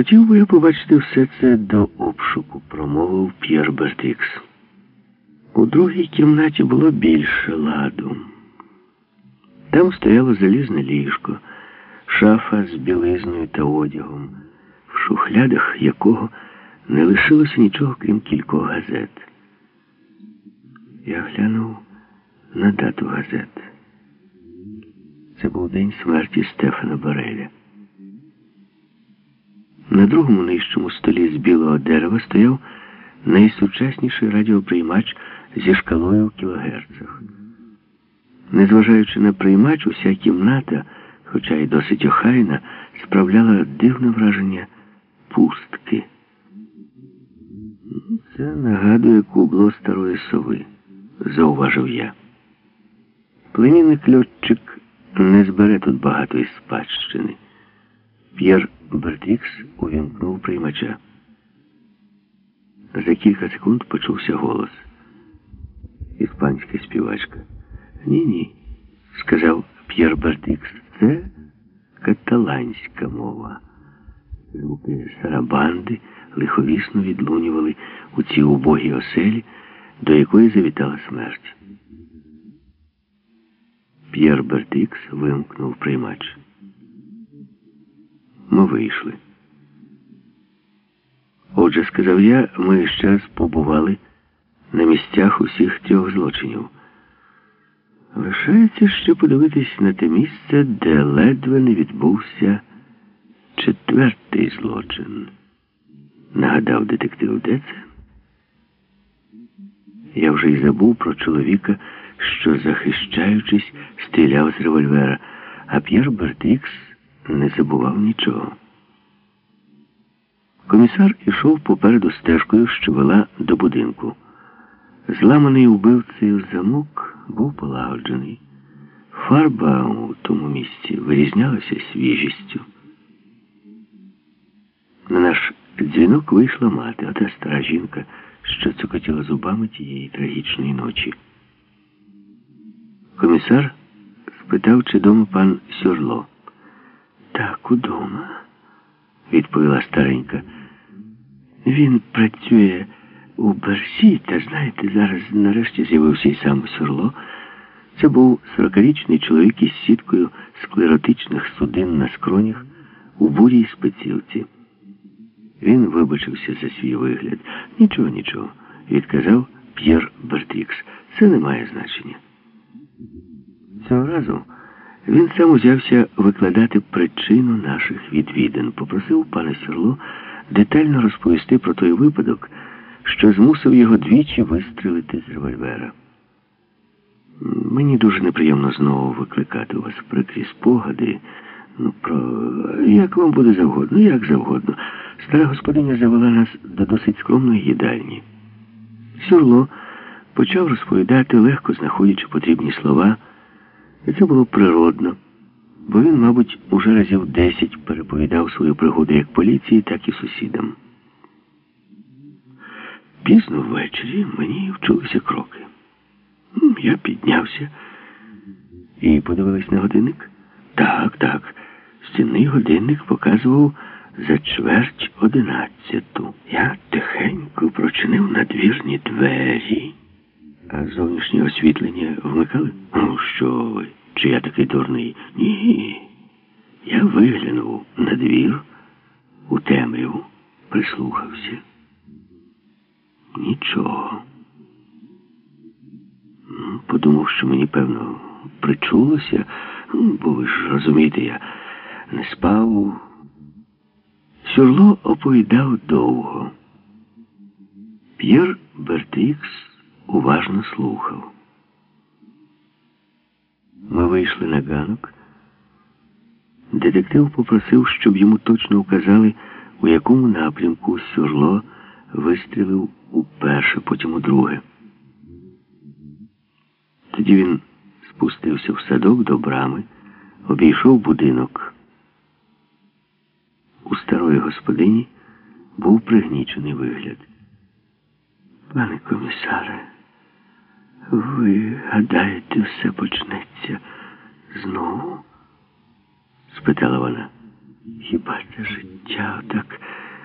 Хотів би я побачити все це до обшуку, промовив П'єр Бертрікс. У другій кімнаті було більше ладу. Там стояло залізне ліжко, шафа з білизною та одягом, в шухлядах якого не лишилося нічого, крім кількох газет. Я глянув на дату газет. Це був день смерті Стефана Бореля. Другому нижчому столі з білого дерева стояв найсучасніший радіоприймач зі шкалою в кілогерцах. Незважаючи на приймач, уся кімната, хоча й досить охайна, справляла дивне враження пустки. Це нагадує кубло старої сови, зауважив я. Племінник льотчик не збере тут багато із спадщини. П'єр Бертрікс увімкнув приймача. За кілька секунд почувся голос. Іспанська співачка. Ні-ні, сказав П'єр Бертрікс. Це каталанська мова. Звуки сарабанди лиховісно відлунювали у цій убогій оселі, до якої завітала смерть. П'єр Бертикс вимкнув приймач. Ми вийшли. Отже, сказав я, ми ще раз побували на місцях усіх трьох злочинів. Лишається ще подивитись на те місце, де ледве не відбувся четвертий злочин. Нагадав детектив, де це? Я вже й забув про чоловіка, що, захищаючись, стріляв з револьвера, а П'єр Бертікс не забував нічого. Комісар ішов попереду стежкою, що вела до будинку. Зламаний убивцею замок був полагоджений. Фарба у тому місці вирізнялася свіжістю. На наш дзвінок вийшла мати, ота стара жінка, що цокотіла зубами тієї трагічної ночі. Комісар спитав, чи дома пан Сюрло. Так, удома, відповіла старенька. Він працює у Берсі, та знаєте, зараз нарешті з'явився і сам Сюрло. Це був сорокарічний чоловік із сіткою склеротичних судин на скронях у бурій спецілці. Він вибачився за свій вигляд. Нічого, нічого, відказав П'єр Бертрікс. Це не має значення. Цього разу він сам узявся викладати причину наших відвідин. Попросив пана Сірло детально розповісти про той випадок, що змусив його двічі вистрілити з револьвера. Мені дуже неприємно знову викликати у вас прикрі спогади. Ну, про як вам буде завгодно, як завгодно. Стара господиня завела нас до досить скромної їдальні. Сюрло почав розповідати, легко знаходячи потрібні слова. І це було природно, бо він, мабуть, уже разів десять переповідав свою пригоду як поліції, так і сусідам. Пізно ввечері мені вчулися кроки. Я піднявся і подивилась на годинник. Так, так. Стінний годинник показував за чверть одинадцяту. Я тихенько прочинив надвірні двері. А зовнішнє освітлення вмикали? Ну, що ви? Чи я такий дурний? Ні. Я виглянув на двір, у темряву, прислухався. Нічого. Подумав, що мені, певно, причулося, бо ви ж розумієте, я не спав. Сюрло оповідав довго. П'єр Бертикс уважно слухав. Ми вийшли на ганок. Детектив попросив, щоб йому точно указали, у якому напрямку Сюрло вистрілив уперше, потім у друге. Тоді він спустився в садок до брами, обійшов будинок. У старої господині був пригнічений вигляд. Пане комісаре, ви гадаєте, все почнеться знову? спитала вона. Хіба це життя так